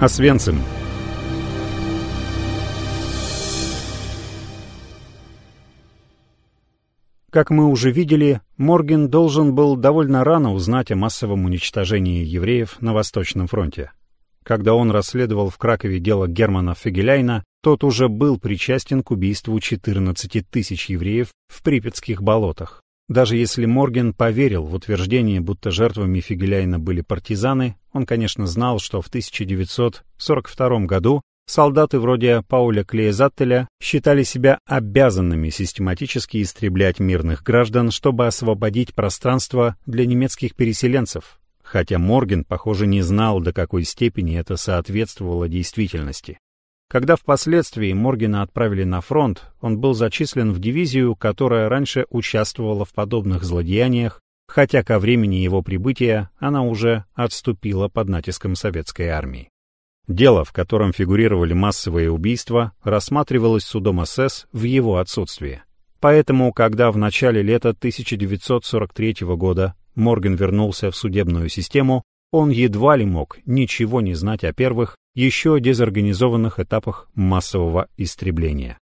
Освенцим. Как мы уже видели, Морген должен был довольно рано узнать о массовом уничтожении евреев на Восточном фронте. Когда он расследовал в Кракове дело Германа Фегеляйна, тот уже был причастен к убийству 14 тысяч евреев в Припятских болотах. Даже если Морген поверил в утверждение, будто жертвами Фигеляйна были партизаны, он, конечно, знал, что в 1942 году солдаты вроде Пауля Клеезаттеля считали себя обязанными систематически истреблять мирных граждан, чтобы освободить пространство для немецких переселенцев, хотя Морген, похоже, не знал, до какой степени это соответствовало действительности. Когда впоследствии Моргена отправили на фронт, он был зачислен в дивизию, которая раньше участвовала в подобных злодеяниях, хотя ко времени его прибытия она уже отступила под натиском советской армии. Дело, в котором фигурировали массовые убийства, рассматривалось судом СС в его отсутствие. Поэтому, когда в начале лета 1943 года Морген вернулся в судебную систему, он едва ли мог ничего не знать о первых, еще дезорганизованных этапах массового истребления.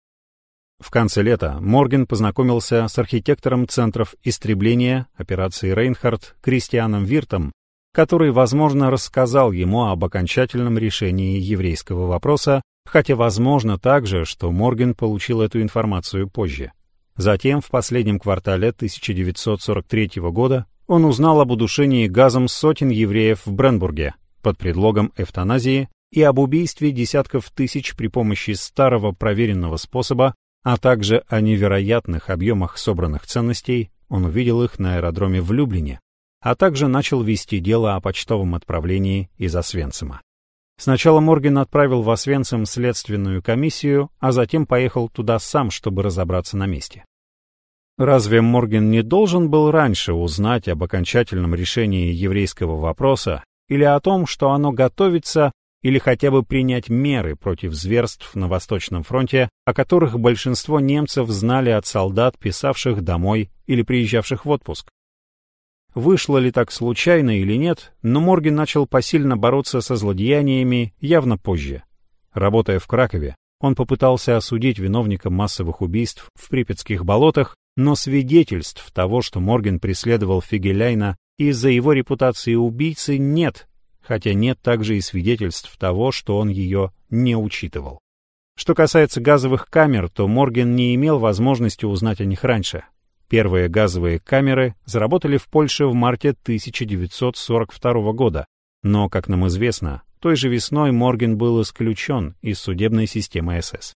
В конце лета Морген познакомился с архитектором центров истребления операции Рейнхард Кристианом Виртом, который, возможно, рассказал ему об окончательном решении еврейского вопроса, хотя возможно также, что Морген получил эту информацию позже. Затем, в последнем квартале 1943 года, он узнал об удушении газом сотен евреев в Бренбурге под предлогом эвтаназии и об убийстве десятков тысяч при помощи старого проверенного способа, а также о невероятных объемах собранных ценностей, он увидел их на аэродроме в Люблине, а также начал вести дело о почтовом отправлении из Освенцима. Сначала Морген отправил в Освенцим следственную комиссию, а затем поехал туда сам, чтобы разобраться на месте. Разве Морген не должен был раньше узнать об окончательном решении еврейского вопроса или о том, что оно готовится или хотя бы принять меры против зверств на Восточном фронте, о которых большинство немцев знали от солдат, писавших домой или приезжавших в отпуск. Вышло ли так случайно или нет, но Морген начал посильно бороться со злодеяниями явно позже. Работая в Кракове, он попытался осудить виновника массовых убийств в Припятских болотах, но свидетельств того, что Морген преследовал Фегеляйна из-за его репутации убийцы, нет, хотя нет также и свидетельств того, что он ее не учитывал. Что касается газовых камер, то Морген не имел возможности узнать о них раньше. Первые газовые камеры заработали в Польше в марте 1942 года, но, как нам известно, той же весной Морген был исключен из судебной системы СС.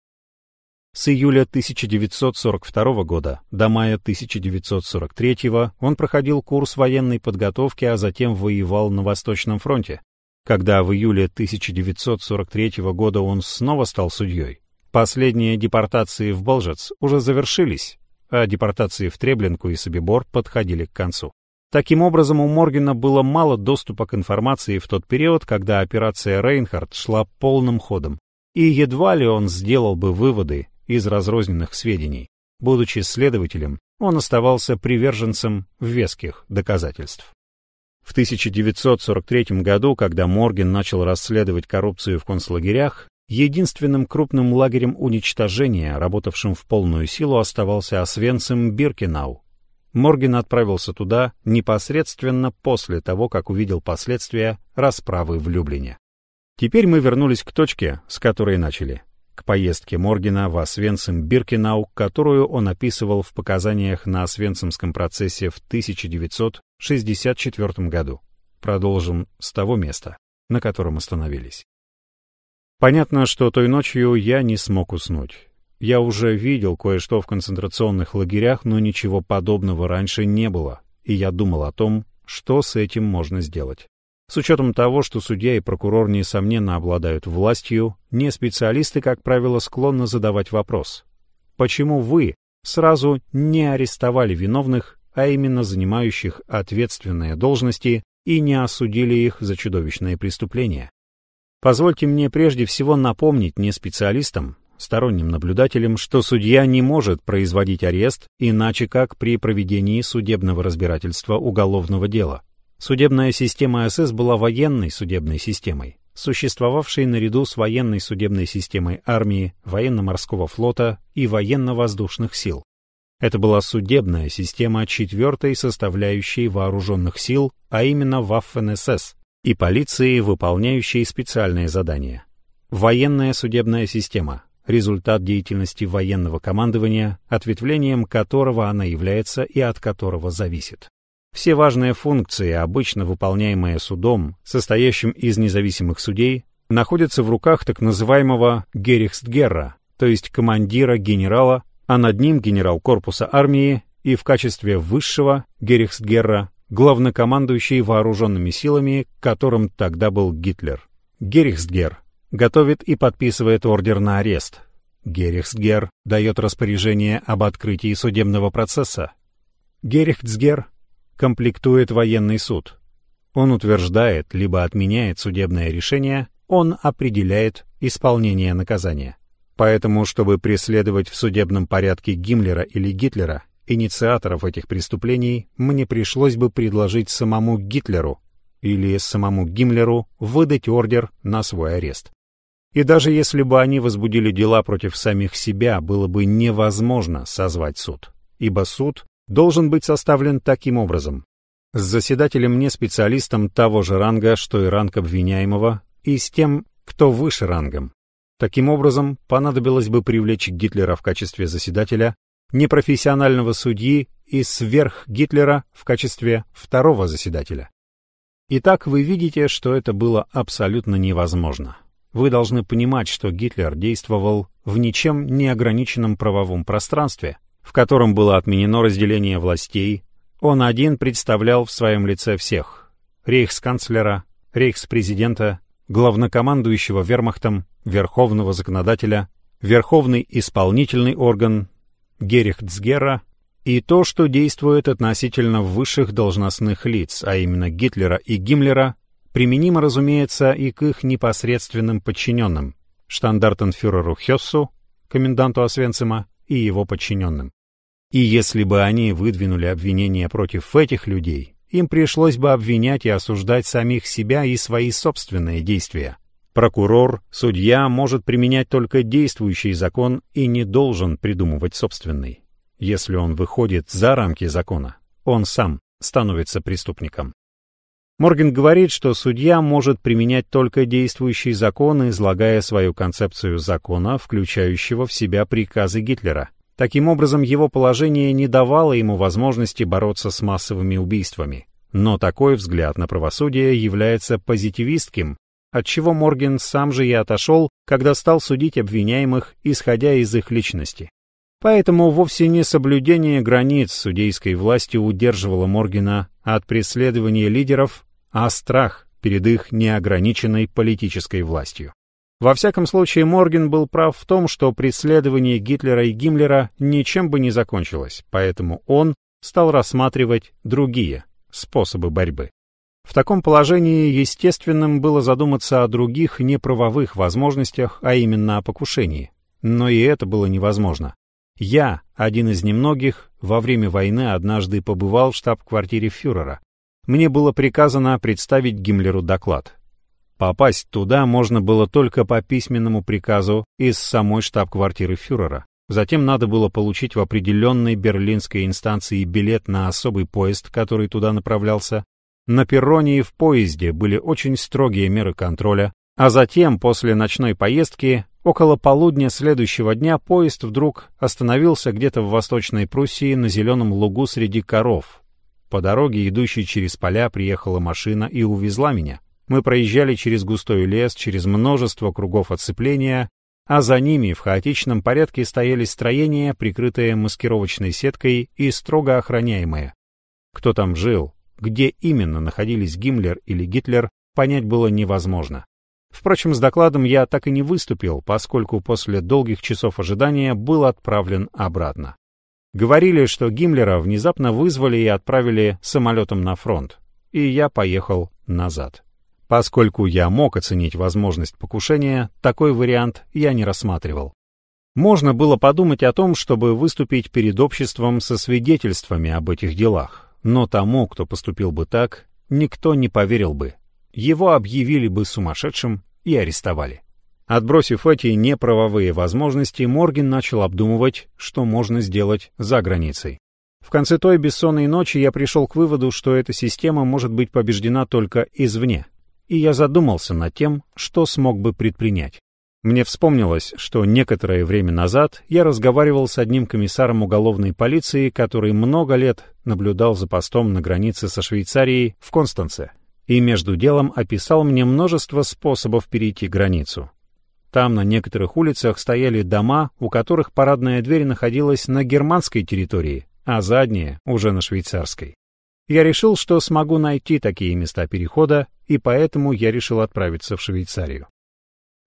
С июля 1942 года до мая 1943 он проходил курс военной подготовки, а затем воевал на Восточном фронте. Когда в июле 1943 года он снова стал судьей, последние депортации в Болжец уже завершились, а депортации в Треблинку и Собибор подходили к концу. Таким образом, у Моргена было мало доступа к информации в тот период, когда операция Рейнхард шла полным ходом, и едва ли он сделал бы выводы из разрозненных сведений. Будучи следователем, он оставался приверженцем веских доказательств. В 1943 году, когда Морген начал расследовать коррупцию в концлагерях, единственным крупным лагерем уничтожения, работавшим в полную силу, оставался Освенцим Биркенау. Морген отправился туда непосредственно после того, как увидел последствия расправы в Люблине. Теперь мы вернулись к точке, с которой начали к поездке Моргена в Освенцим-Биркенау, которую он описывал в показаниях на Освенцимском процессе в 1964 году. Продолжим с того места, на котором остановились. Понятно, что той ночью я не смог уснуть. Я уже видел кое-что в концентрационных лагерях, но ничего подобного раньше не было, и я думал о том, что с этим можно сделать. С учетом того, что судья и прокурор, несомненно, обладают властью, не специалисты, как правило, склонны задавать вопрос. Почему вы сразу не арестовали виновных, а именно занимающих ответственные должности, и не осудили их за чудовищные преступления? Позвольте мне прежде всего напомнить не специалистам, сторонним наблюдателям, что судья не может производить арест иначе как при проведении судебного разбирательства уголовного дела. Судебная система СС была военной судебной системой. существовавшей наряду с военной судебной системой армии, военно-морского флота и военно-воздушных сил. Это была судебная система четвертой составляющей вооруженных сил, а именно Waffen-СС, и полиции, выполняющей специальные задания. Военная судебная система – результат деятельности военного командования, ответвлением которого она является и от которого зависит. Все важные функции, обычно выполняемые судом, состоящим из независимых судей, находятся в руках так называемого Герихстгерра, то есть командира генерала, а над ним генерал корпуса армии и в качестве высшего Герихстгерра главнокомандующий вооруженными силами, которым тогда был Гитлер. Герихстгер готовит и подписывает ордер на арест. Герихстгер дает распоряжение об открытии судебного процесса. Герихстгер комплектует военный суд. Он утверждает либо отменяет судебное решение, он определяет исполнение наказания. Поэтому, чтобы преследовать в судебном порядке Гиммлера или Гитлера, инициаторов этих преступлений, мне пришлось бы предложить самому Гитлеру или самому Гиммлеру выдать ордер на свой арест. И даже если бы они возбудили дела против самих себя, было бы невозможно созвать суд, ибо суд должен быть составлен таким образом. С заседателем не специалистом того же ранга, что и ранг обвиняемого, и с тем, кто выше рангом. Таким образом, понадобилось бы привлечь Гитлера в качестве заседателя, непрофессионального судьи и сверх Гитлера в качестве второго заседателя. Итак, вы видите, что это было абсолютно невозможно. Вы должны понимать, что Гитлер действовал в ничем не ограниченном правовом пространстве, в котором было отменено разделение властей, он один представлял в своем лице всех — рейхсканцлера, рейхспрезидента, главнокомандующего вермахтом, верховного законодателя, верховный исполнительный орган, Герихтсгера и то, что действует относительно высших должностных лиц, а именно Гитлера и Гиммлера, применимо, разумеется, и к их непосредственным подчиненным, штандартенфюреру Хессу, коменданту Освенцима, и его подчиненным. И если бы они выдвинули обвинения против этих людей, им пришлось бы обвинять и осуждать самих себя и свои собственные действия. Прокурор, судья может применять только действующий закон и не должен придумывать собственный. Если он выходит за рамки закона, он сам становится преступником. Морген говорит, что судья может применять только действующий закон, излагая свою концепцию закона, включающего в себя приказы Гитлера – Таким образом, его положение не давало ему возможности бороться с массовыми убийствами. Но такой взгляд на правосудие является позитивистским, отчего Морген сам же и отошел, когда стал судить обвиняемых, исходя из их личности. Поэтому вовсе не соблюдение границ судейской власти удерживало Моргена от преследования лидеров, а страх перед их неограниченной политической властью. Во всяком случае, Морген был прав в том, что преследование Гитлера и Гиммлера ничем бы не закончилось, поэтому он стал рассматривать другие способы борьбы. В таком положении естественным было задуматься о других неправовых возможностях, а именно о покушении. Но и это было невозможно. Я, один из немногих, во время войны однажды побывал в штаб-квартире фюрера. Мне было приказано представить Гиммлеру доклад. Попасть туда можно было только по письменному приказу из самой штаб-квартиры фюрера. Затем надо было получить в определенной берлинской инстанции билет на особый поезд, который туда направлялся. На перроне и в поезде были очень строгие меры контроля, а затем, после ночной поездки, около полудня следующего дня поезд вдруг остановился где-то в Восточной Пруссии на зеленом лугу среди коров. По дороге, идущей через поля, приехала машина и увезла меня. Мы проезжали через густой лес, через множество кругов отцепления, а за ними в хаотичном порядке стояли строения, прикрытые маскировочной сеткой и строго охраняемые. Кто там жил, где именно находились Гиммлер или Гитлер, понять было невозможно. Впрочем, с докладом я так и не выступил, поскольку после долгих часов ожидания был отправлен обратно. Говорили, что Гиммлера внезапно вызвали и отправили самолетом на фронт, и я поехал назад. Поскольку я мог оценить возможность покушения, такой вариант я не рассматривал. Можно было подумать о том, чтобы выступить перед обществом со свидетельствами об этих делах, но тому, кто поступил бы так, никто не поверил бы. его объявили бы сумасшедшим и арестовали. Отбросив эти неправовые возможности, Морген начал обдумывать, что можно сделать за границей. В конце той бессонной ночи я пришел к выводу, что эта система может быть побеждена только извне, и я задумался над тем, что смог бы предпринять. Мне вспомнилось, что некоторое время назад я разговаривал с одним комиссаром уголовной полиции, который много лет наблюдал за постом на границе со Швейцарией в Констанце, и между делом описал мне множество способов перейти границу. Там на некоторых улицах стояли дома, у которых парадная дверь находилась на германской территории, а задняя уже на швейцарской. Я решил, что смогу найти такие места перехода, и поэтому я решил отправиться в Швейцарию.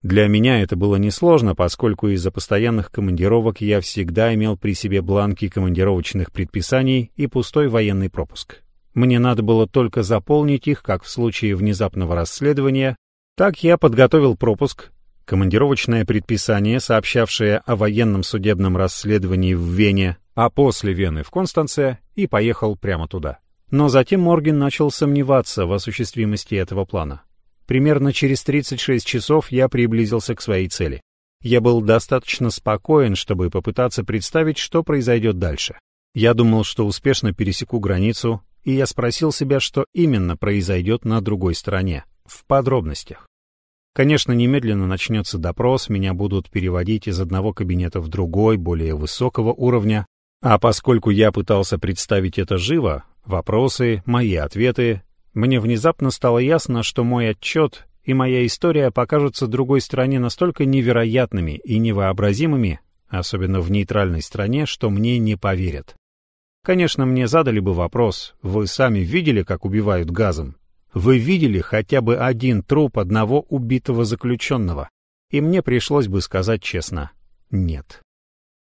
Для меня это было несложно, поскольку из-за постоянных командировок я всегда имел при себе бланки командировочных предписаний и пустой военный пропуск. Мне надо было только заполнить их, как в случае внезапного расследования. Так я подготовил пропуск, командировочное предписание, сообщавшее о военном судебном расследовании в Вене, а после Вены в Констанце, и поехал прямо туда. Но затем Морген начал сомневаться в осуществимости этого плана. Примерно через 36 часов я приблизился к своей цели. Я был достаточно спокоен, чтобы попытаться представить, что произойдет дальше. Я думал, что успешно пересеку границу, и я спросил себя, что именно произойдет на другой стороне, в подробностях. Конечно, немедленно начнется допрос, меня будут переводить из одного кабинета в другой, более высокого уровня, а поскольку я пытался представить это живо, вопросы, мои ответы, мне внезапно стало ясно, что мой отчет и моя история покажутся другой стороне настолько невероятными и невообразимыми, особенно в нейтральной стране, что мне не поверят. Конечно, мне задали бы вопрос, вы сами видели, как убивают газом? Вы видели хотя бы один труп одного убитого заключенного? И мне пришлось бы сказать честно «нет».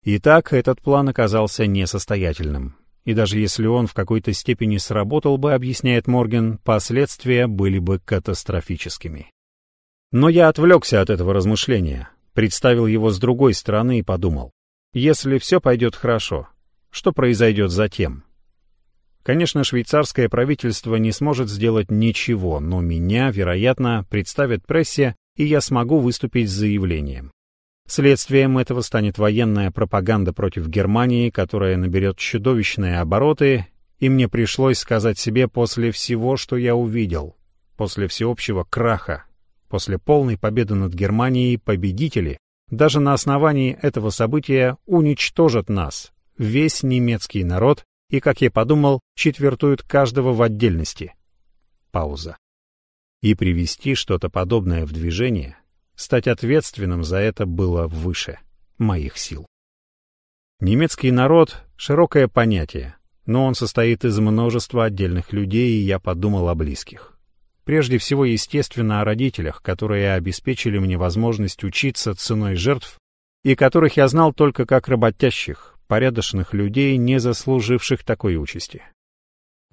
Итак, этот план оказался несостоятельным. И даже если он в какой-то степени сработал бы, объясняет Морген, последствия были бы катастрофическими. Но я отвлекся от этого размышления, представил его с другой стороны и подумал, если все пойдет хорошо, что произойдет затем? Конечно, швейцарское правительство не сможет сделать ничего, но меня, вероятно, представят прессе, и я смогу выступить с заявлением. Следствием этого станет военная пропаганда против Германии, которая наберет чудовищные обороты, и мне пришлось сказать себе после всего, что я увидел, после всеобщего краха, после полной победы над Германией, победители, даже на основании этого события уничтожат нас, весь немецкий народ и, как я подумал, четвертуют каждого в отдельности. Пауза. И привести что-то подобное в движение, стать ответственным за это было выше моих сил. Немецкий народ — широкое понятие, но он состоит из множества отдельных людей, и я подумал о близких. Прежде всего, естественно, о родителях, которые обеспечили мне возможность учиться ценой жертв и которых я знал только как работящих, порядочных людей, не заслуживших такой участи.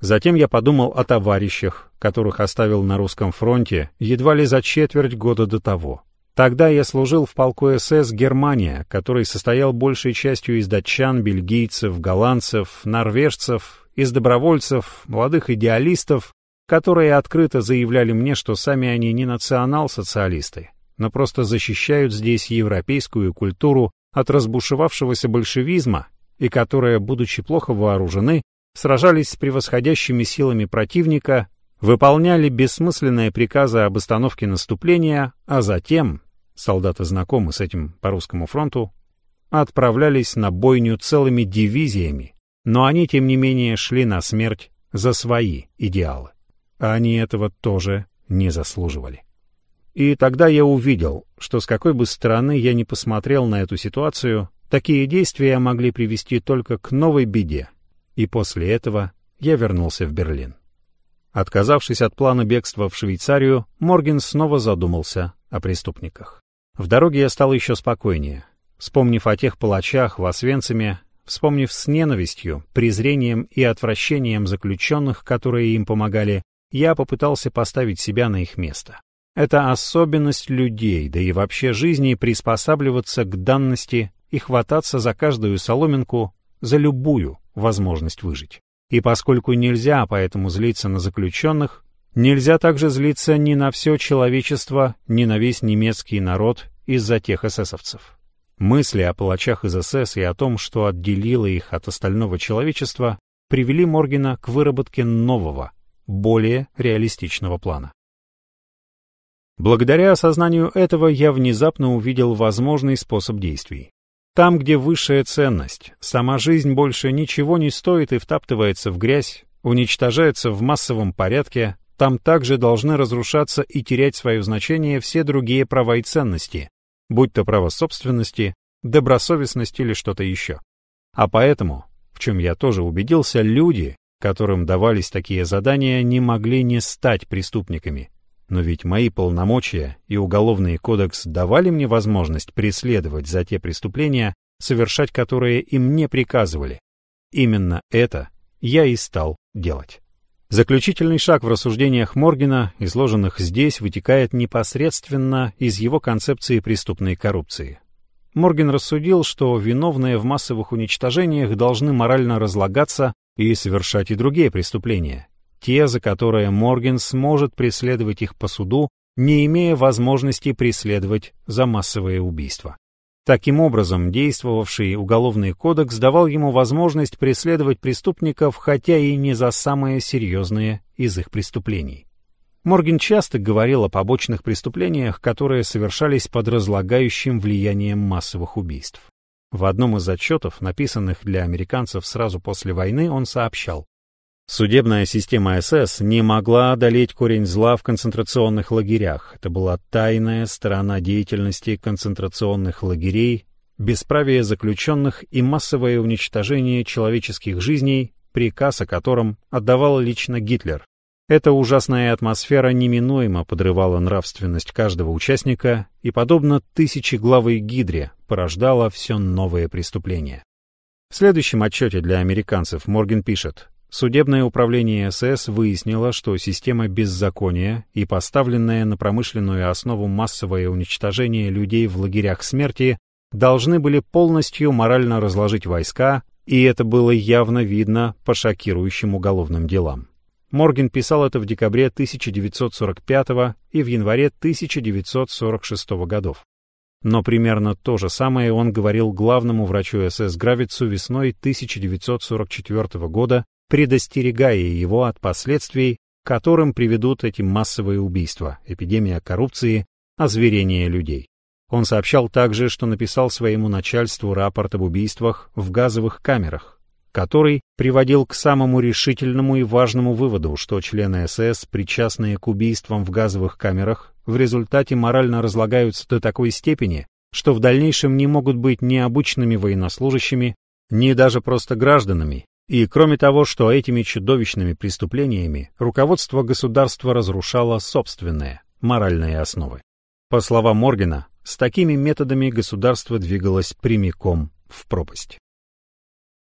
Затем я подумал о товарищах, которых оставил на русском фронте едва ли за четверть года до того. Тогда я служил в полку СС «Германия», который состоял большей частью из датчан, бельгийцев, голландцев, норвежцев, из добровольцев, молодых идеалистов, которые открыто заявляли мне, что сами они не национал-социалисты, но просто защищают здесь европейскую культуру от разбушевавшегося большевизма и которые, будучи плохо вооружены, сражались с превосходящими силами противника, выполняли бессмысленные приказы об остановке наступления, а затем, солдаты знакомы с этим по русскому фронту, отправлялись на бойню целыми дивизиями, но они, тем не менее, шли на смерть за свои идеалы. А они этого тоже не заслуживали. И тогда я увидел, что с какой бы стороны я ни посмотрел на эту ситуацию, такие действия могли привести только к новой беде. И после этого я вернулся в Берлин. Отказавшись от плана бегства в Швейцарию, Морген снова задумался о преступниках. В дороге я стал еще спокойнее. Вспомнив о тех палачах в Освенциме, вспомнив с ненавистью, презрением и отвращением заключенных, которые им помогали, я попытался поставить себя на их место. Это особенность людей, да и вообще жизни приспосабливаться к данности и хвататься за каждую соломинку, за любую возможность выжить. И поскольку нельзя поэтому злиться на заключенных, Нельзя также злиться ни на все человечество, ни на весь немецкий народ из-за тех эсэсовцев. Мысли о палачах из СС и о том, что отделило их от остального человечества, привели Моргена к выработке нового, более реалистичного плана. Благодаря осознанию этого я внезапно увидел возможный способ действий. Там, где высшая ценность, сама жизнь больше ничего не стоит и втаптывается в грязь, уничтожается в массовом порядке, там также должны разрушаться и терять свое значение все другие права и ценности, будь то право собственности, добросовестность или что-то еще. А поэтому, в чем я тоже убедился, люди, которым давались такие задания, не могли не стать преступниками. Но ведь мои полномочия и уголовный кодекс давали мне возможность преследовать за те преступления, совершать которые им не приказывали. Именно это я и стал делать. Заключительный шаг в рассуждениях Моргена, изложенных здесь, вытекает непосредственно из его концепции преступной коррупции. Морген рассудил, что виновные в массовых уничтожениях должны морально разлагаться и совершать и другие преступления, те, за которые Морген сможет преследовать их по суду, не имея возможности преследовать за массовые убийства. Таким образом, действовавший уголовный кодекс давал ему возможность преследовать преступников, хотя и не за самые серьезные из их преступлений. Морген часто говорил о побочных преступлениях, которые совершались под разлагающим влиянием массовых убийств. В одном из отчетов, написанных для американцев сразу после войны, он сообщал, Судебная система СС не могла одолеть корень зла в концентрационных лагерях. Это была тайная сторона деятельности концентрационных лагерей, бесправие заключенных и массовое уничтожение человеческих жизней, приказ о котором отдавал лично Гитлер. Эта ужасная атмосфера неминуемо подрывала нравственность каждого участника и, подобно тысячеглавой гидре, порождала все новые преступления. В следующем отчете для американцев Морген пишет, Судебное управление СС выяснило, что система беззакония и поставленная на промышленную основу массовое уничтожение людей в лагерях смерти должны были полностью морально разложить войска, и это было явно видно по шокирующим уголовным делам. Морген писал это в декабре 1945 и в январе 1946 годов. Но примерно то же самое он говорил главному врачу СС Гравицу весной 1944 года предостерегая его от последствий, которым приведут эти массовые убийства, эпидемия коррупции, озверение людей. Он сообщал также, что написал своему начальству рапорт об убийствах в газовых камерах, который приводил к самому решительному и важному выводу, что члены СС, причастные к убийствам в газовых камерах, в результате морально разлагаются до такой степени, что в дальнейшем не могут быть ни обычными военнослужащими, ни даже просто гражданами, и кроме того, что этими чудовищными преступлениями руководство государства разрушало собственные моральные основы. По словам Моргена, с такими методами государство двигалось прямиком в пропасть.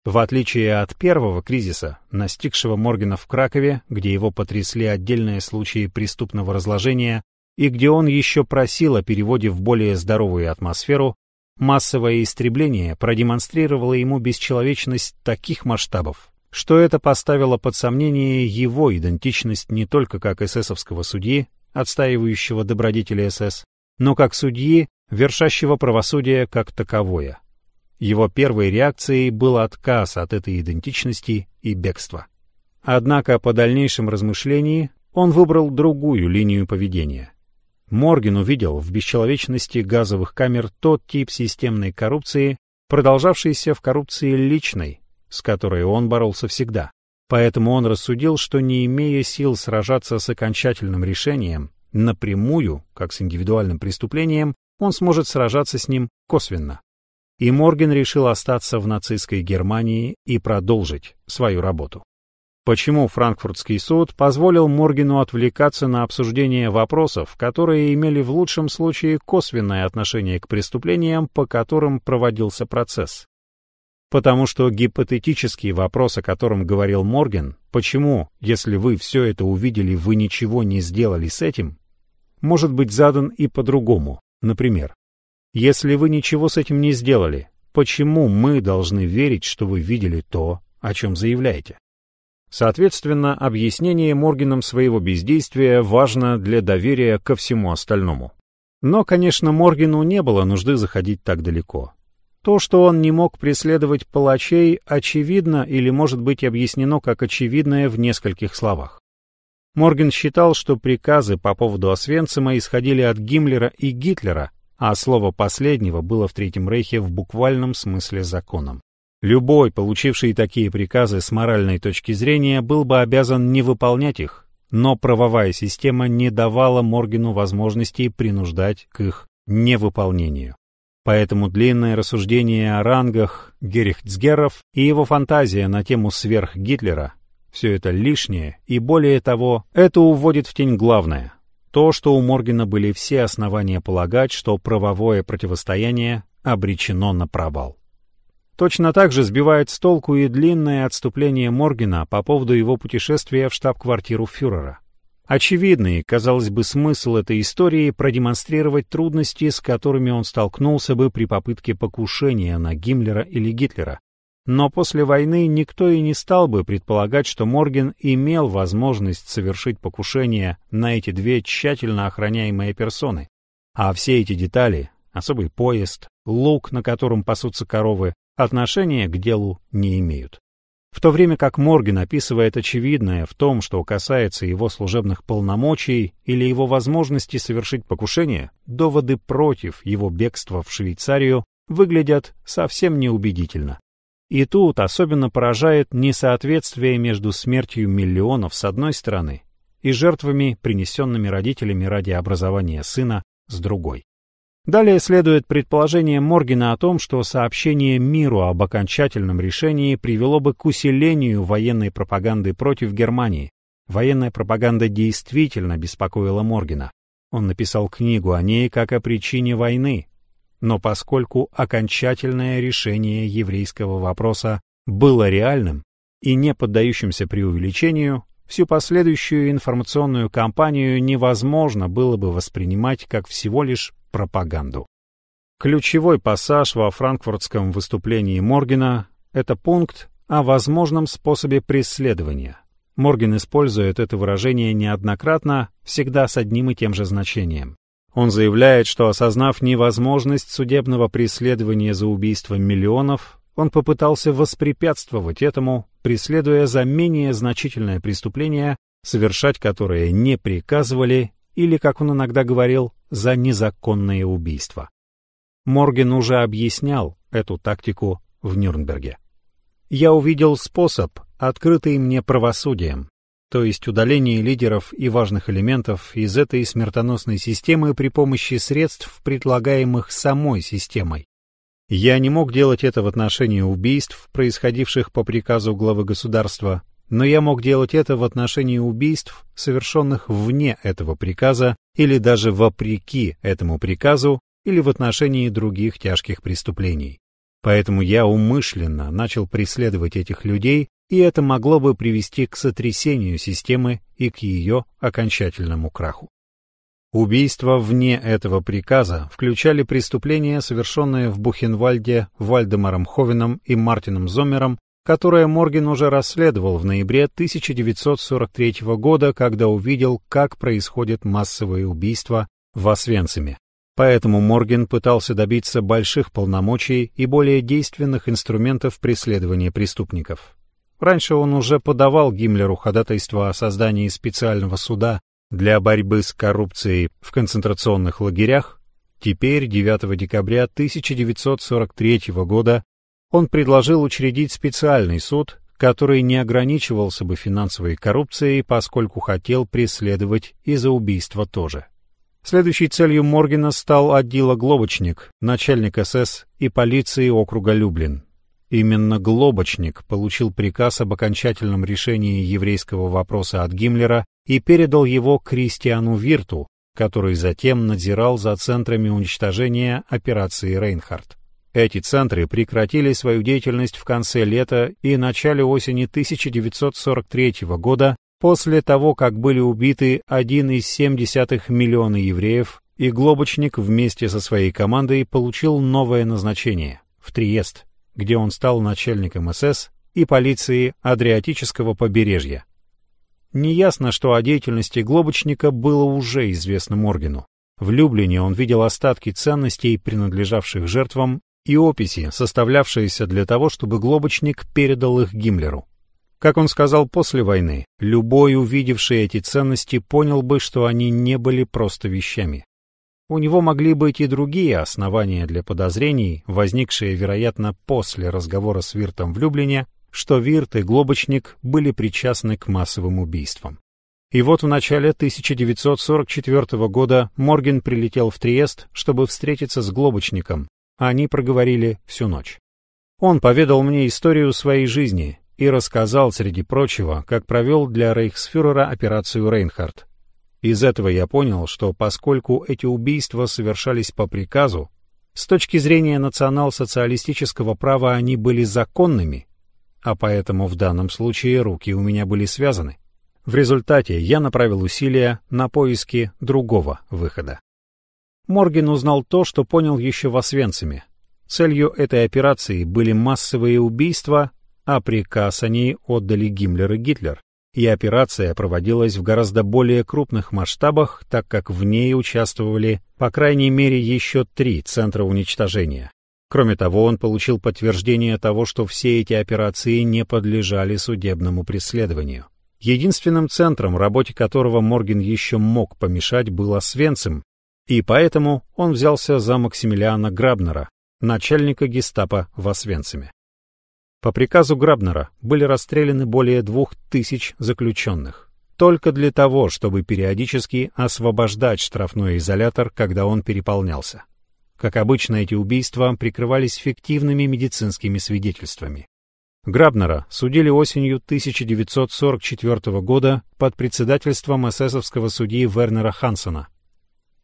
В отличие от первого кризиса, настигшего Моргена в Кракове, где его потрясли отдельные случаи преступного разложения и где он еще просил о переводе в более здоровую атмосферу, Массовое истребление продемонстрировало ему бесчеловечность таких масштабов, что это поставило под сомнение его идентичность не только как эсэсовского судьи, отстаивающего добродетели СС, но как судьи, вершащего правосудие как таковое. Его первой реакцией был отказ от этой идентичности и бегство. Однако по дальнейшем размышлении он выбрал другую линию поведения. Морген увидел в бесчеловечности газовых камер тот тип системной коррупции, продолжавшийся в коррупции личной, с которой он боролся всегда. Поэтому он рассудил, что не имея сил сражаться с окончательным решением напрямую, как с индивидуальным преступлением, он сможет сражаться с ним косвенно. И Морген решил остаться в нацистской Германии и продолжить свою работу. Почему Франкфуртский суд позволил Моргену отвлекаться на обсуждение вопросов, которые имели в лучшем случае косвенное отношение к преступлениям, по которым проводился процесс? Потому что гипотетический вопрос, о котором говорил Морген, почему, если вы все это увидели, вы ничего не сделали с этим, может быть задан и по-другому. Например, если вы ничего с этим не сделали, почему мы должны верить, что вы видели то, о чем заявляете? Соответственно, объяснение Моргеном своего бездействия важно для доверия ко всему остальному. Но, конечно, Моргену не было нужды заходить так далеко. То, что он не мог преследовать палачей, очевидно или может быть объяснено как очевидное в нескольких словах. Морген считал, что приказы по поводу Освенцима исходили от Гиммлера и Гитлера, а слово последнего было в Третьем Рейхе в буквальном смысле законом. Любой, получивший такие приказы с моральной точки зрения, был бы обязан не выполнять их, но правовая система не давала Моргену возможности принуждать к их невыполнению. Поэтому длинное рассуждение о рангах Герихцгеров и его фантазия на тему сверх Гитлера — все это лишнее, и более того, это уводит в тень главное — то, что у Моргена были все основания полагать, что правовое противостояние обречено на провал. Точно так же сбивает с толку и длинное отступление Моргена по поводу его путешествия в штаб-квартиру фюрера. Очевидный, казалось бы, смысл этой истории продемонстрировать трудности, с которыми он столкнулся бы при попытке покушения на Гиммлера или Гитлера. Но после войны никто и не стал бы предполагать, что Морген имел возможность совершить покушение на эти две тщательно охраняемые персоны. А все эти детали, особый поезд, лук, на котором пасутся коровы, отношения к делу не имеют. В то время как Морген описывает очевидное в том, что касается его служебных полномочий или его возможности совершить покушение, доводы против его бегства в Швейцарию выглядят совсем неубедительно. И тут особенно поражает несоответствие между смертью миллионов с одной стороны и жертвами, принесенными родителями ради образования сына, с другой. Далее следует предположение Моргена о том, что сообщение миру об окончательном решении привело бы к усилению военной пропаганды против Германии. Военная пропаганда действительно беспокоила Моргена. Он написал книгу о ней как о причине войны. Но поскольку окончательное решение еврейского вопроса было реальным и не поддающимся преувеличению, всю последующую информационную кампанию невозможно было бы воспринимать как всего лишь пропаганду. Ключевой пассаж во франкфуртском выступлении Моргена — это пункт о возможном способе преследования. Морген использует это выражение неоднократно, всегда с одним и тем же значением. Он заявляет, что осознав невозможность судебного преследования за убийство миллионов, он попытался воспрепятствовать этому, преследуя за менее значительное преступление, совершать которое не приказывали или, как он иногда говорил, за незаконное убийство. Морген уже объяснял эту тактику в Нюрнберге. Я увидел способ, открытый мне правосудием, то есть удаление лидеров и важных элементов из этой смертоносной системы при помощи средств, предлагаемых самой системой. Я не мог делать это в отношении убийств, происходивших по приказу главы государства, но я мог делать это в отношении убийств, совершенных вне этого приказа или даже вопреки этому приказу или в отношении других тяжких преступлений. Поэтому я умышленно начал преследовать этих людей, и это могло бы привести к сотрясению системы и к ее окончательному краху. Убийства вне этого приказа включали преступления, совершенные в Бухенвальде Вальдемаром Ховеном и Мартином Зомером которые Морген уже расследовал в ноябре 1943 года, когда увидел, как происходят массовые убийства в Освенциме. Поэтому Морген пытался добиться больших полномочий и более действенных инструментов преследования преступников. Раньше он уже подавал Гиммлеру ходатайство о создании специального суда для борьбы с коррупцией в концентрационных лагерях. Теперь, 9 декабря 1943 года, он предложил учредить специальный суд, который не ограничивался бы финансовой коррупцией, поскольку хотел преследовать и за убийство тоже. Следующей целью Моргена стал Адила Глобочник, начальник СС и полиции округа Люблин. Именно Глобочник получил приказ об окончательном решении еврейского вопроса от Гиммлера и передал его Кристиану Вирту, который затем надзирал за центрами уничтожения операции Рейнхард. Эти центры прекратили свою деятельность в конце лета и начале осени 1943 года после того, как были убиты 1,7 миллиона евреев, и Глобочник вместе со своей командой получил новое назначение — в Триест, где он стал начальником СС и полиции Адриатического побережья. Неясно, что о деятельности глобочника было уже известно Моргену. В Люблине он видел остатки ценностей, принадлежавших жертвам, и описи, составлявшиеся для того, чтобы глобочник передал их Гиммлеру. Как он сказал после войны, любой, увидевший эти ценности, понял бы, что они не были просто вещами. У него могли быть и другие основания для подозрений, возникшие, вероятно, после разговора с Виртом в Люблине, что Вирт и Глобочник были причастны к массовым убийствам. И вот в начале 1944 года Морген прилетел в Триест, чтобы встретиться с Глобочником, а они проговорили всю ночь. Он поведал мне историю своей жизни и рассказал, среди прочего, как провел для рейхсфюрера операцию «Рейнхард». Из этого я понял, что поскольку эти убийства совершались по приказу, с точки зрения национал-социалистического права они были законными, а поэтому в данном случае руки у меня были связаны. В результате я направил усилия на поиски другого выхода. Морген узнал то, что понял еще в Освенциме. Целью этой операции были массовые убийства а приказ о ней отдали Гиммлер и Гитлер, и операция проводилась в гораздо более крупных масштабах, так как в ней участвовали по крайней мере еще три центра уничтожения. Кроме того, он получил подтверждение того, что все эти операции не подлежали судебному преследованию. Единственным центром, работе которого Морген еще мог помешать, был Освенцим, и поэтому он взялся за Максимилиана Грабнера, начальника гестапо в Освенциме. По приказу Грабнера были расстреляны более двух тысяч заключенных. Только для того, чтобы периодически освобождать штрафной изолятор, когда он переполнялся. Как обычно, эти убийства прикрывались фиктивными медицинскими свидетельствами. Грабнера судили осенью 1944 года под председательством эсэсовского судьи Вернера Хансена.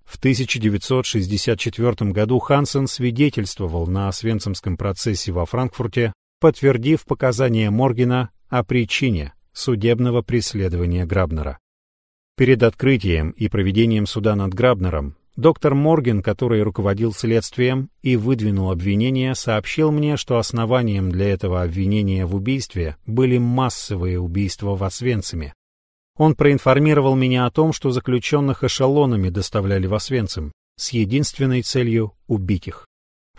В 1964 году Хансен свидетельствовал на Освенцимском процессе во Франкфурте подтвердив показания Моргена о причине судебного преследования Грабнера. Перед открытием и проведением суда над Грабнером доктор Морген, который руководил следствием и выдвинул обвинение, сообщил мне, что основанием для этого обвинения в убийстве были массовые убийства в Освенциме. Он проинформировал меня о том, что заключенных эшелонами доставляли в Освенцим с единственной целью убить их.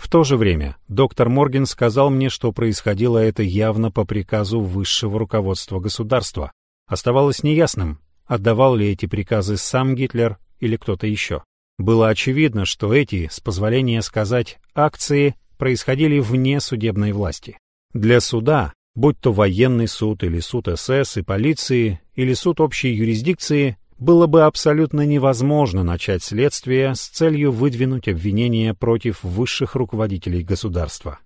В то же время доктор Морген сказал мне, что происходило это явно по приказу высшего руководства государства. Оставалось неясным, отдавал ли эти приказы сам Гитлер или кто-то еще. Было очевидно, что эти, с позволения сказать, акции происходили вне судебной власти. Для суда, будь то военный суд или суд СС и полиции, или суд общей юрисдикции, было бы абсолютно невозможно начать следствие с целью выдвинуть обвинения против высших руководителей государства.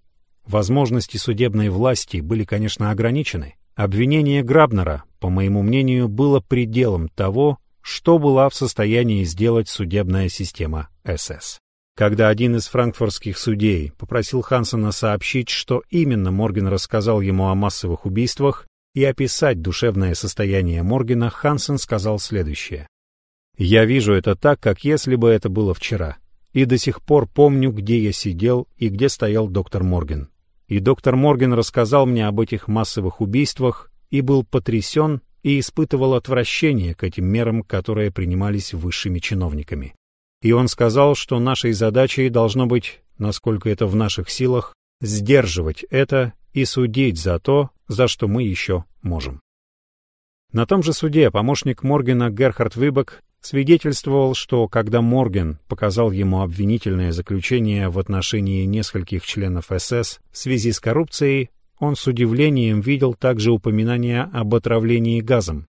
Возможности судебной власти были, конечно, ограничены. Обвинение Грабнера, по моему мнению, было пределом того, что была в состоянии сделать судебная система СС. Когда один из франкфуртских судей попросил Хансена сообщить, что именно Морген рассказал ему о массовых убийствах, и описать душевное состояние Моргена, Хансен сказал следующее. «Я вижу это так, как если бы это было вчера, и до сих пор помню, где я сидел и где стоял доктор Морген. И доктор Морген рассказал мне об этих массовых убийствах и был потрясен и испытывал отвращение к этим мерам, которые принимались высшими чиновниками. И он сказал, что нашей задачей должно быть, насколько это в наших силах, сдерживать это и судить за то, за что мы еще можем. На том же суде помощник Моргена Герхард Выбок свидетельствовал, что когда Морген показал ему обвинительное заключение в отношении нескольких членов СС в связи с коррупцией, он с удивлением видел также упоминание об отравлении газом.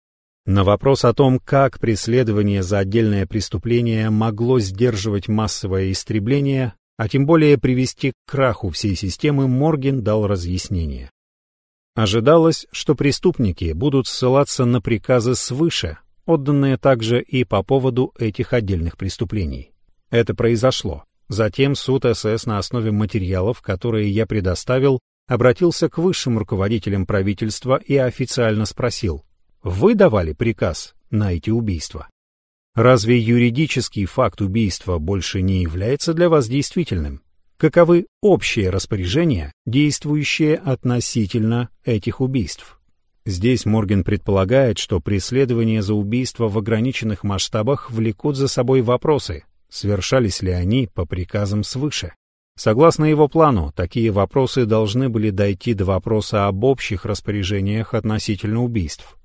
На вопрос о том, как преследование за отдельное преступление могло сдерживать массовое истребление, а тем более привести к краху всей системы, Морген дал разъяснение. Ожидалось, что преступники будут ссылаться на приказы свыше, отданные также и по поводу этих отдельных преступлений. Это произошло. Затем суд СС на основе материалов, которые я предоставил, обратился к высшим руководителям правительства и официально спросил, «Вы давали приказ на эти убийства?» Разве юридический факт убийства больше не является для вас действительным? Каковы общие распоряжения, действующие относительно этих убийств. Здесь Морген предполагает, что преследования за убийство в ограниченных масштабах влекут за собой вопросы, совершались ли они по приказам свыше. Согласно его плану, такие вопросы должны были дойти до вопроса об общих распоряжениях относительно убийств.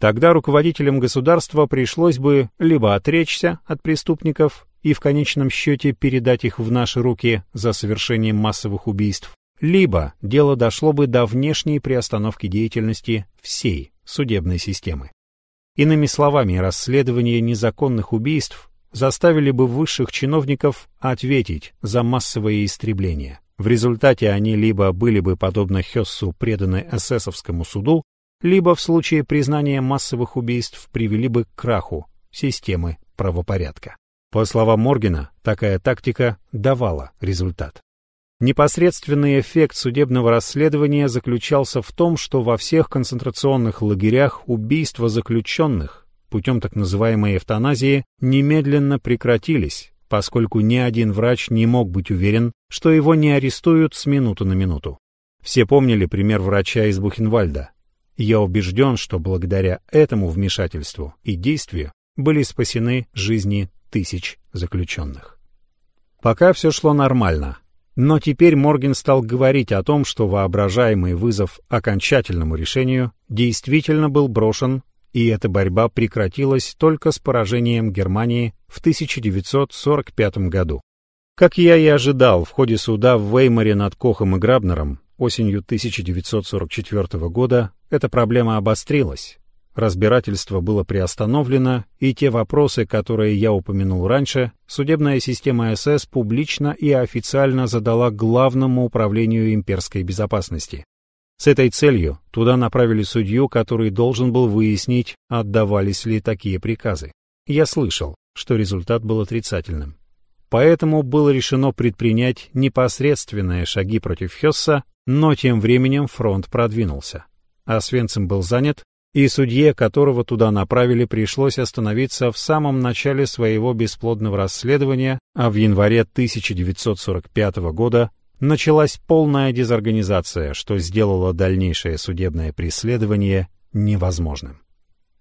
Тогда руководителям государства пришлось бы либо отречься от преступников и в конечном счете передать их в наши руки за совершение массовых убийств, либо дело дошло бы до внешней приостановки деятельности всей судебной системы. Иными словами, расследование незаконных убийств заставили бы высших чиновников ответить за массовое истребление. В результате они либо были бы, подобно Хессу, преданы эсэсовскому суду, либо в случае признания массовых убийств привели бы к краху системы правопорядка. По словам Моргена, такая тактика давала результат. Непосредственный эффект судебного расследования заключался в том, что во всех концентрационных лагерях убийства заключенных путем так называемой эвтаназии немедленно прекратились, поскольку ни один врач не мог быть уверен, что его не арестуют с минуты на минуту. Все помнили пример врача из Бухенвальда. Я убежден, что благодаря этому вмешательству и действию были спасены жизни тысяч заключенных. Пока все шло нормально, но теперь Морген стал говорить о том, что воображаемый вызов окончательному решению действительно был брошен, и эта борьба прекратилась только с поражением Германии в 1945 году. Как я и ожидал, в ходе суда в Веймаре над Кохом и Грабнером осенью 1944 года эта проблема обострилась, Разбирательство было приостановлено, и те вопросы, которые я упомянул раньше, судебная система СС публично и официально задала Главному управлению имперской безопасности. С этой целью туда направили судью, который должен был выяснить, отдавались ли такие приказы. Я слышал, что результат был отрицательным. Поэтому было решено предпринять непосредственные шаги против Хесса, но тем временем фронт продвинулся. Освенцим был занят, и судье, которого туда направили, пришлось остановиться в самом начале своего бесплодного расследования, а в январе 1945 года началась полная дезорганизация, что сделало дальнейшее судебное преследование невозможным.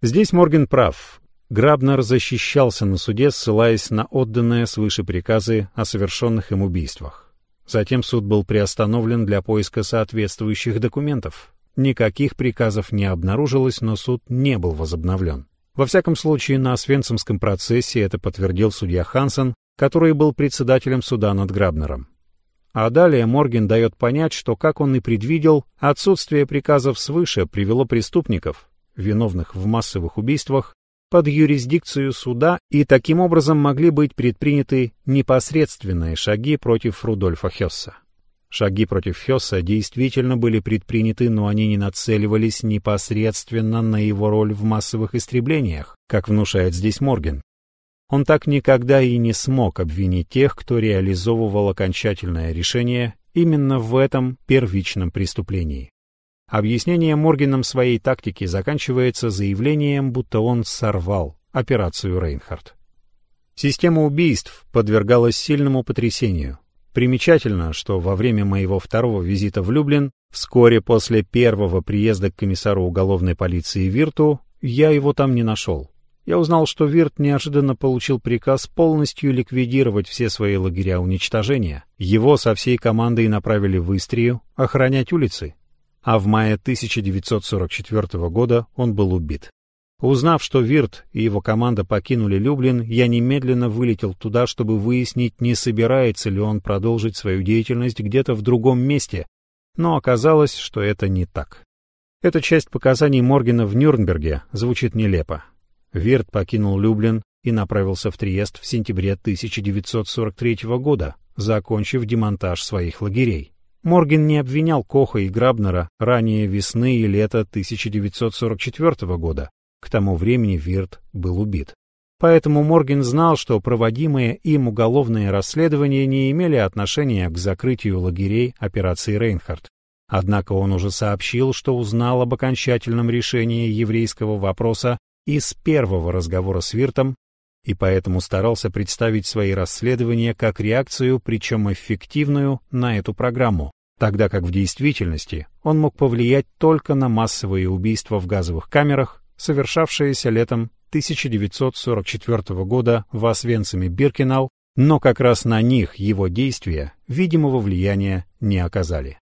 Здесь Морген прав. Грабнер защищался на суде, ссылаясь на отданные свыше приказы о совершенных им убийствах. Затем суд был приостановлен для поиска соответствующих документов. Никаких приказов не обнаружилось, но суд не был возобновлен. Во всяком случае, на Освенцимском процессе это подтвердил судья Хансен, который был председателем суда над Грабнером. А далее Морген дает понять, что, как он и предвидел, отсутствие приказов свыше привело преступников, виновных в массовых убийствах, под юрисдикцию суда, и таким образом могли быть предприняты непосредственные шаги против Рудольфа Хесса. Шаги против Хесса действительно были предприняты, но они не нацеливались непосредственно на его роль в массовых истреблениях, как внушает здесь Морген. Он так никогда и не смог обвинить тех, кто реализовывал окончательное решение именно в этом первичном преступлении. Объяснение Моргеном своей тактики заканчивается заявлением, будто он сорвал операцию Рейнхард. Система убийств подвергалась сильному потрясению. Примечательно, что во время моего второго визита в Люблин, вскоре после первого приезда к комиссару уголовной полиции Вирту, я его там не нашел. Я узнал, что Вирт неожиданно получил приказ полностью ликвидировать все свои лагеря уничтожения. Его со всей командой направили в Истрию охранять улицы. А в мае 1944 года он был убит. Узнав, что Вирт и его команда покинули Люблин, я немедленно вылетел туда, чтобы выяснить, не собирается ли он продолжить свою деятельность где-то в другом месте, но оказалось, что это не так. Эта часть показаний Моргена в Нюрнберге звучит нелепо. Вирт покинул Люблин и направился в Триест в сентябре 1943 года, закончив демонтаж своих лагерей. Морген не обвинял Коха и Грабнера ранее весны и лета 1944 года, к тому времени Вирт был убит. Поэтому Морген знал, что проводимые им уголовные расследования не имели отношения к закрытию лагерей операции Рейнхард. Однако он уже сообщил, что узнал об окончательном решении еврейского вопроса из первого разговора с Виртом и поэтому старался представить свои расследования как реакцию, причем эффективную, на эту программу, тогда как в действительности он мог повлиять только на массовые убийства в газовых камерах, совершавшиеся летом 1944 года в Освенциме-Биркенау, но как раз на них его действия видимого влияния не оказали.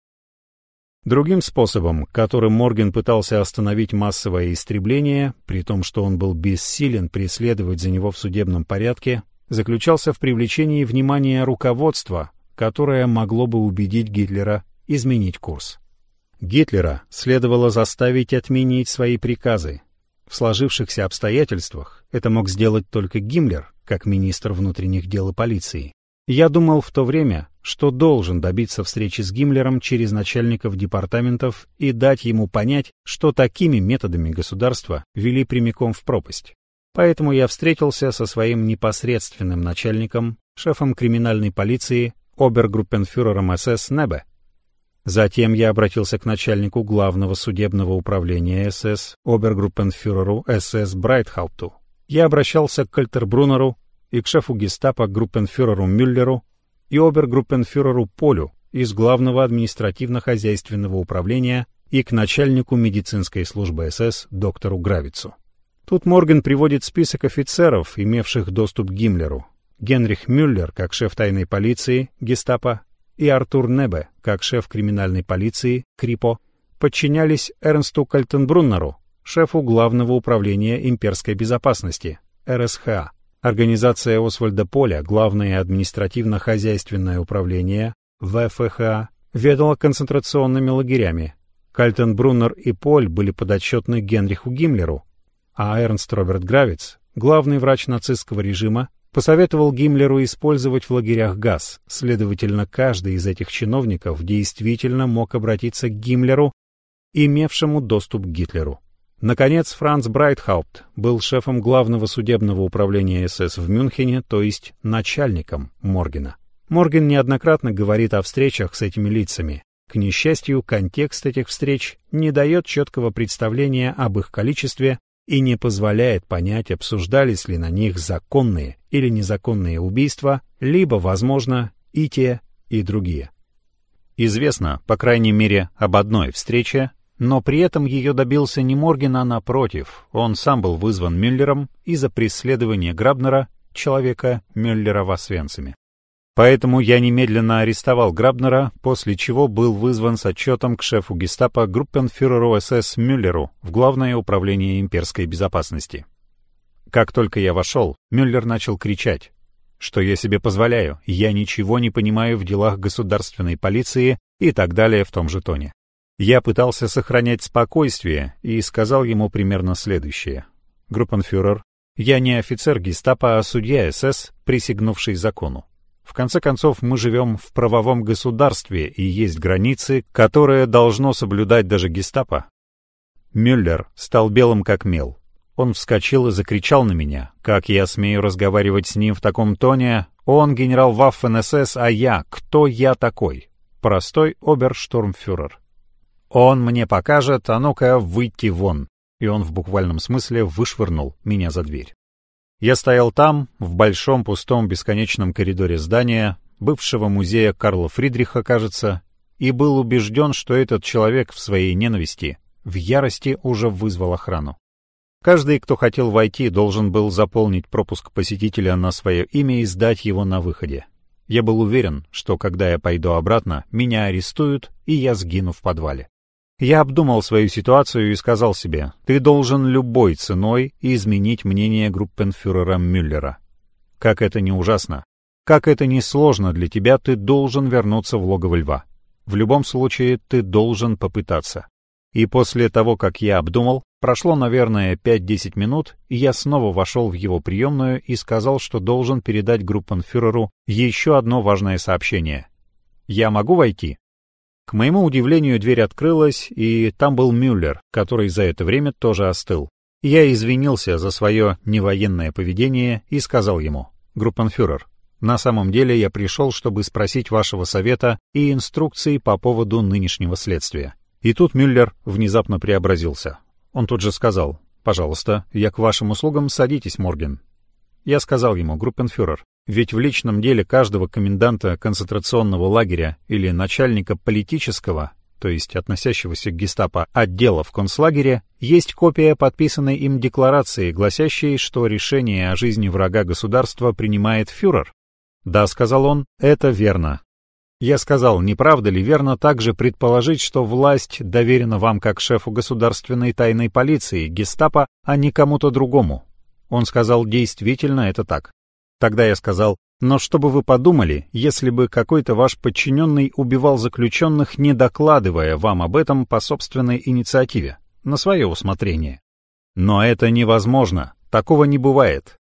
Другим способом, которым Морген пытался остановить массовое истребление, при том, что он был бессилен преследовать за него в судебном порядке, заключался в привлечении внимания руководства, которое могло бы убедить Гитлера изменить курс. Гитлера следовало заставить отменить свои приказы. В сложившихся обстоятельствах это мог сделать только Гиммлер, как министр внутренних дел и полиции. Я думал в то время, что должен добиться встречи с Гиммлером через начальников департаментов и дать ему понять, что такими методами государства вели прямиком в пропасть. Поэтому я встретился со своим непосредственным начальником, шефом криминальной полиции, обергруппенфюрером СС Небе. Затем я обратился к начальнику главного судебного управления СС, обергруппенфюреру СС Брайтхаупту. Я обращался к Кальтербрунеру и к шефу гестапо группенфюреру Мюллеру и обергруппенфюреру Полю из Главного административно-хозяйственного управления и к начальнику медицинской службы СС доктору Гравицу. Тут Морген приводит список офицеров, имевших доступ к Гиммлеру. Генрих Мюллер как шеф тайной полиции, гестапо, и Артур Небе как шеф криминальной полиции, Крипо, подчинялись Эрнсту Кальтенбруннеру, шефу Главного управления имперской безопасности, РСХА. Организация Освальда Поля, Главное административно-хозяйственное управление, ВФХ, ведала концентрационными лагерями. Кальтенбруннер и Поль были подотчетны Генриху Гиммлеру, а Эрнст Роберт Гравиц, главный врач нацистского режима, посоветовал Гиммлеру использовать в лагерях газ. Следовательно, каждый из этих чиновников действительно мог обратиться к Гиммлеру, имевшему доступ к Гитлеру. Наконец, Франц Брайтхаупт был шефом главного судебного управления СС в Мюнхене, то есть начальником Моргена. Морген неоднократно говорит о встречах с этими лицами. К несчастью, контекст этих встреч не дает четкого представления об их количестве и не позволяет понять, обсуждались ли на них законные или незаконные убийства, либо, возможно, и те, и другие. Известно, по крайней мере, об одной встрече, но при этом ее добился не Морген, а напротив. Он сам был вызван Мюллером из-за преследования Грабнера, человека Мюллера в Освенциме. Поэтому я немедленно арестовал Грабнера, после чего был вызван с отчетом к шефу гестапо группенфюреру СС Мюллеру в Главное управление имперской безопасности. Как только я вошел, Мюллер начал кричать, что я себе позволяю, я ничего не понимаю в делах государственной полиции и так далее в том же тоне. Я пытался сохранять спокойствие и сказал ему примерно следующее. «Группенфюрер, я не офицер гестапо, а судья СС, присягнувший закону. В конце концов, мы живем в правовом государстве, и есть границы, которые должно соблюдать даже гестапо». Мюллер стал белым как мел. Он вскочил и закричал на меня. Как я смею разговаривать с ним в таком тоне? Он генерал Ваффен-СС, а я? Кто я такой? Простой оберштурмфюрер. «Он мне покажет, а ну-ка выйти вон!» И он в буквальном смысле вышвырнул меня за дверь. Я стоял там, в большом пустом бесконечном коридоре здания, бывшего музея Карла Фридриха, кажется, и был убежден, что этот человек в своей ненависти, в ярости уже вызвал охрану. Каждый, кто хотел войти, должен был заполнить пропуск посетителя на свое имя и сдать его на выходе. Я был уверен, что когда я пойду обратно, меня арестуют, и я сгину в подвале. Я обдумал свою ситуацию и сказал себе, ты должен любой ценой изменить мнение группенфюрера Мюллера. Как это не ужасно, как это не сложно для тебя, ты должен вернуться в логово льва. В любом случае, ты должен попытаться. И после того, как я обдумал, прошло, наверное, 5-10 минут, и я снова вошел в его приемную и сказал, что должен передать группенфюреру еще одно важное сообщение. «Я могу войти?» К моему удивлению, дверь открылась, и там был Мюллер, который за это время тоже остыл. Я извинился за свое невоенное поведение и сказал ему, «Группенфюрер, на самом деле я пришел, чтобы спросить вашего совета и инструкции по поводу нынешнего следствия». И тут Мюллер внезапно преобразился. Он тут же сказал, «Пожалуйста, я к вашим услугам, садитесь, Морген». Я сказал ему, группенфюрер, ведь в личном деле каждого коменданта концентрационного лагеря или начальника политического, то есть относящегося к гестапо отдела в концлагере, есть копия подписанной им декларации, гласящей, что решение о жизни врага государства принимает фюрер. «Да», — сказал он, — «это верно. Я сказал, не правда ли верно также предположить, что власть доверена вам как шефу государственной тайной полиции, гестапо, а не кому-то другому? Он сказал, действительно, это так. Тогда я сказал, но что бы вы подумали, если бы какой-то ваш подчиненный убивал заключенных, не докладывая вам об этом по собственной инициативе, на свое усмотрение? Но это невозможно, такого не бывает.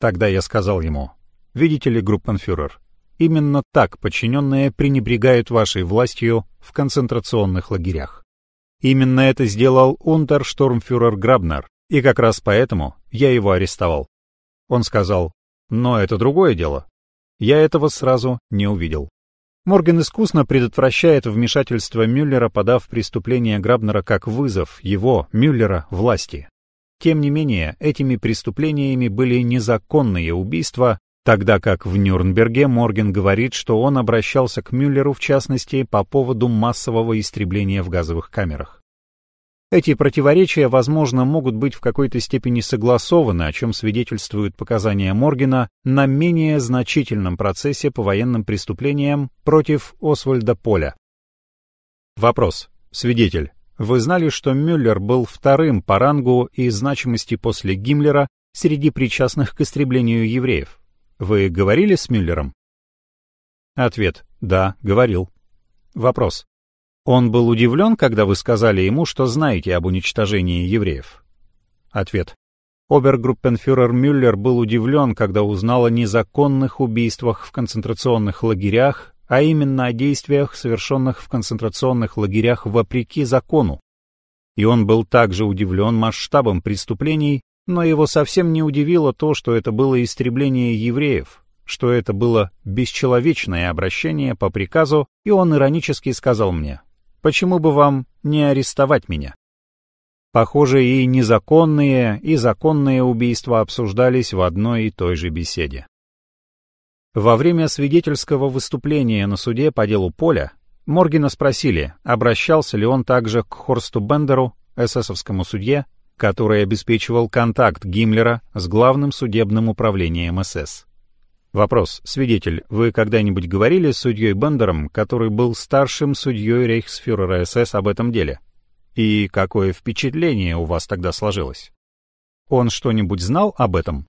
Тогда я сказал ему, видите ли, группенфюрер, Именно так подчиненные пренебрегают вашей властью в концентрационных лагерях. Именно это сделал унтерштурмфюрер Грабнер, и как раз поэтому я его арестовал. Он сказал, но это другое дело. Я этого сразу не увидел. Морген искусно предотвращает вмешательство Мюллера, подав преступление Грабнера как вызов его, Мюллера, власти. Тем не менее, этими преступлениями были незаконные убийства, Тогда как в Нюрнберге Морген говорит, что он обращался к Мюллеру в частности по поводу массового истребления в газовых камерах. Эти противоречия, возможно, могут быть в какой-то степени согласованы, о чем свидетельствуют показания Моргена на менее значительном процессе по военным преступлениям против Освальда Поля. Вопрос. Свидетель. Вы знали, что Мюллер был вторым по рангу и значимости после Гиммлера среди причастных к истреблению евреев? Вы говорили с Мюллером? Ответ. Да, говорил. Вопрос. Он был удивлен, когда вы сказали ему, что знаете об уничтожении евреев? Ответ. Обергруппенфюрер Мюллер был удивлен, когда узнал о незаконных убийствах в концентрационных лагерях, а именно о действиях, совершенных в концентрационных лагерях вопреки закону. И он был также удивлен масштабом преступлений, но его совсем не удивило то, что это было истребление евреев, что это было бесчеловечное обращение по приказу, и он иронически сказал мне, «Почему бы вам не арестовать меня?» Похоже, и незаконные, и законные убийства обсуждались в одной и той же беседе. Во время свидетельского выступления на суде по делу Поля Моргина спросили, обращался ли он также к Хорсту Бендеру, эсэсовскому судье, который обеспечивал контакт Гиммлера с главным судебным управлением СС. Вопрос. Свидетель, вы когда-нибудь говорили с судьей Бендером, который был старшим судьей рейхсфюрера СС об этом деле? И какое впечатление у вас тогда сложилось? Он что-нибудь знал об этом?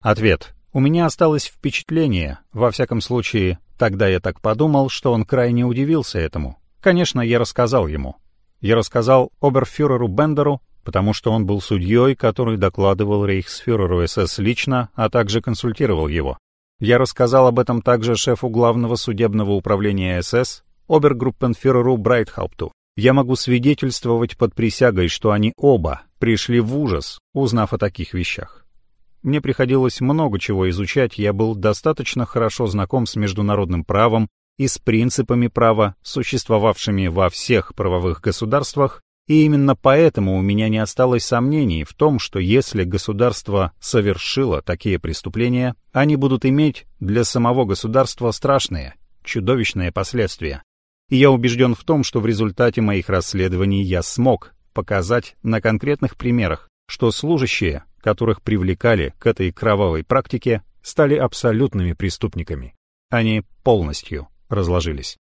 Ответ. У меня осталось впечатление, во всяком случае, тогда я так подумал, что он крайне удивился этому. Конечно, я рассказал ему. Я рассказал оберфюреру Бендеру, потому что он был судьей, который докладывал рейхсфюреру СС лично, а также консультировал его. Я рассказал об этом также шефу главного судебного управления СС, обергруппенфюреру Брайтхаупту. Я могу свидетельствовать под присягой, что они оба пришли в ужас, узнав о таких вещах. Мне приходилось много чего изучать, я был достаточно хорошо знаком с международным правом и с принципами права, существовавшими во всех правовых государствах, и именно поэтому у меня не осталось сомнений в том, что если государство совершило такие преступления, они будут иметь для самого государства страшные, чудовищные последствия. И я убежден в том, что в результате моих расследований я смог показать на конкретных примерах, что служащие, которых привлекали к этой кровавой практике, стали абсолютными преступниками. Они полностью разложились.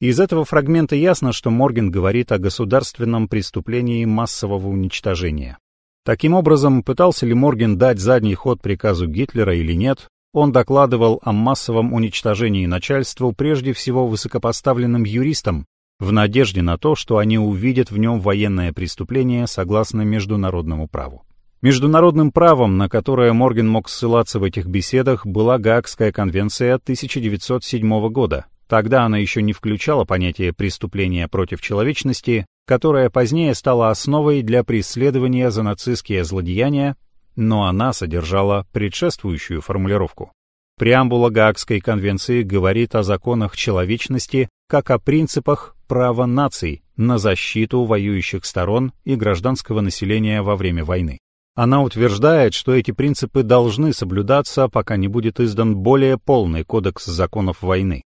Из этого фрагмента ясно, что Морген говорит о государственном преступлении массового уничтожения. Таким образом, пытался ли Морген дать задний ход приказу Гитлера или нет, он докладывал о массовом уничтожении начальству прежде всего высокопоставленным юристам, в надежде на то, что они увидят в нем военное преступление согласно международному праву. Международным правом, на которое Морген мог ссылаться в этих беседах, была Гаагская конвенция 1907 года, Тогда она еще не включала понятие преступления против человечности, которое позднее стало основой для преследования за нацистские злодеяния, но она содержала предшествующую формулировку. Преамбула Гаагской конвенции говорит о законах человечности как о принципах права наций на защиту воюющих сторон и гражданского населения во время войны. Она утверждает, что эти принципы должны соблюдаться, пока не будет издан более полный кодекс законов войны.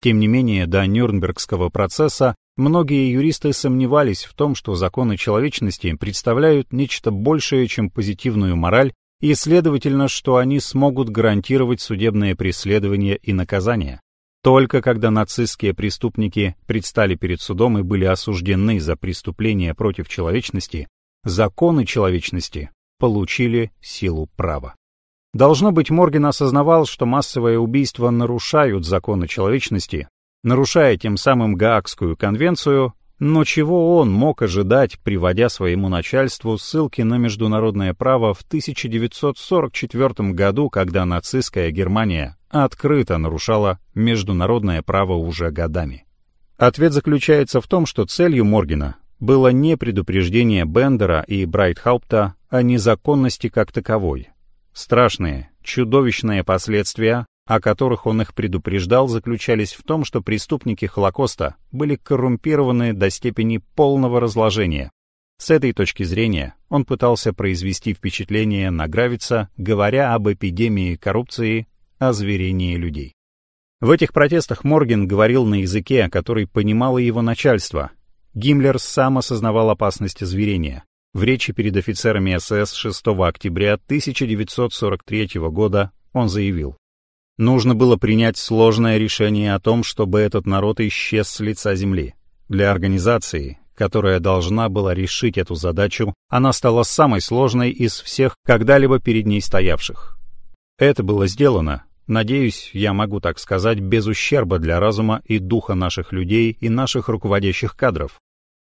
Тем не менее, до Нюрнбергского процесса многие юристы сомневались в том, что законы человечности представляют нечто большее, чем позитивную мораль, и, следовательно, что они смогут гарантировать судебное преследование и наказание. Только когда нацистские преступники предстали перед судом и были осуждены за преступления против человечности, законы человечности получили силу права. Должно быть, Морген осознавал, что массовые убийства нарушают законы человечности, нарушая тем самым Гаагскую конвенцию, но чего он мог ожидать, приводя своему начальству ссылки на международное право в 1944 году, когда нацистская Германия открыто нарушала международное право уже годами? Ответ заключается в том, что целью Моргена было не предупреждение Бендера и Брайтхаупта о незаконности как таковой. Страшные, чудовищные последствия, о которых он их предупреждал, заключались в том, что преступники Холокоста были коррумпированы до степени полного разложения. С этой точки зрения он пытался произвести впечатление на Гравица, говоря об эпидемии коррупции, озверении людей. В этих протестах Морген говорил на языке, который понимало его начальство. Гиммлер сам осознавал опасность озверения. В речи перед офицерами СС 6 октября 1943 года он заявил, «Нужно было принять сложное решение о том, чтобы этот народ исчез с лица земли. Для организации, которая должна была решить эту задачу, она стала самой сложной из всех когда-либо перед ней стоявших. Это было сделано, надеюсь, я могу так сказать, без ущерба для разума и духа наших людей и наших руководящих кадров,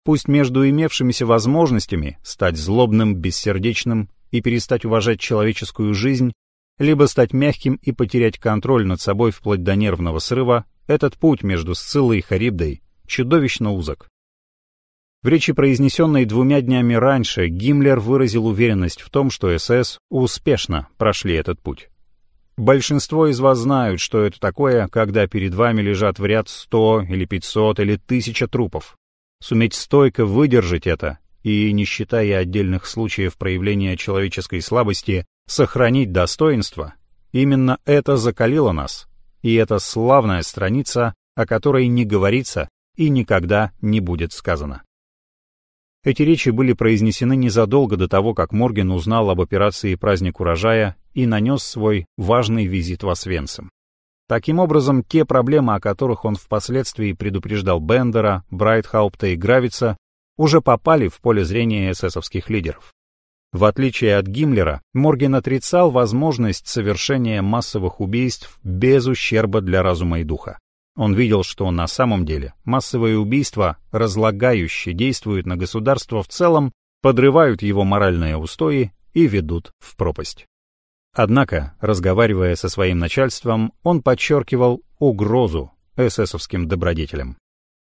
Пусть между имевшимися возможностями стать злобным, бессердечным и перестать уважать человеческую жизнь, либо стать мягким и потерять контроль над собой вплоть до нервного срыва, этот путь между Сциллой и Харибдой чудовищно узок. В речи, произнесенной двумя днями раньше, Гиммлер выразил уверенность в том, что СС успешно прошли этот путь. Большинство из вас знают, что это такое, когда перед вами лежат в ряд 100 или 500 или 1000 трупов суметь стойко выдержать это и, не считая отдельных случаев проявления человеческой слабости, сохранить достоинство, именно это закалило нас, и это славная страница, о которой не говорится и никогда не будет сказано. Эти речи были произнесены незадолго до того, как Морген узнал об операции «Праздник урожая» и нанес свой важный визит в Освенцим. Таким образом, те проблемы, о которых он впоследствии предупреждал Бендера, Брайтхаупта и Гравица, уже попали в поле зрения эсэсовских лидеров. В отличие от Гиммлера, Морген отрицал возможность совершения массовых убийств без ущерба для разума и духа. Он видел, что на самом деле массовые убийства, разлагающие, действуют на государство в целом, подрывают его моральные устои и ведут в пропасть. Однако, разговаривая со своим начальством, он подчеркивал угрозу эсэсовским добродетелям.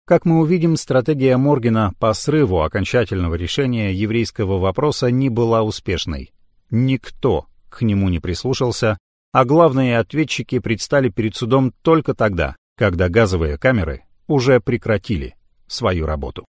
Как мы увидим, стратегия Моргена по срыву окончательного решения еврейского вопроса не была успешной. Никто к нему не прислушался, а главные ответчики предстали перед судом только тогда, когда газовые камеры уже прекратили свою работу.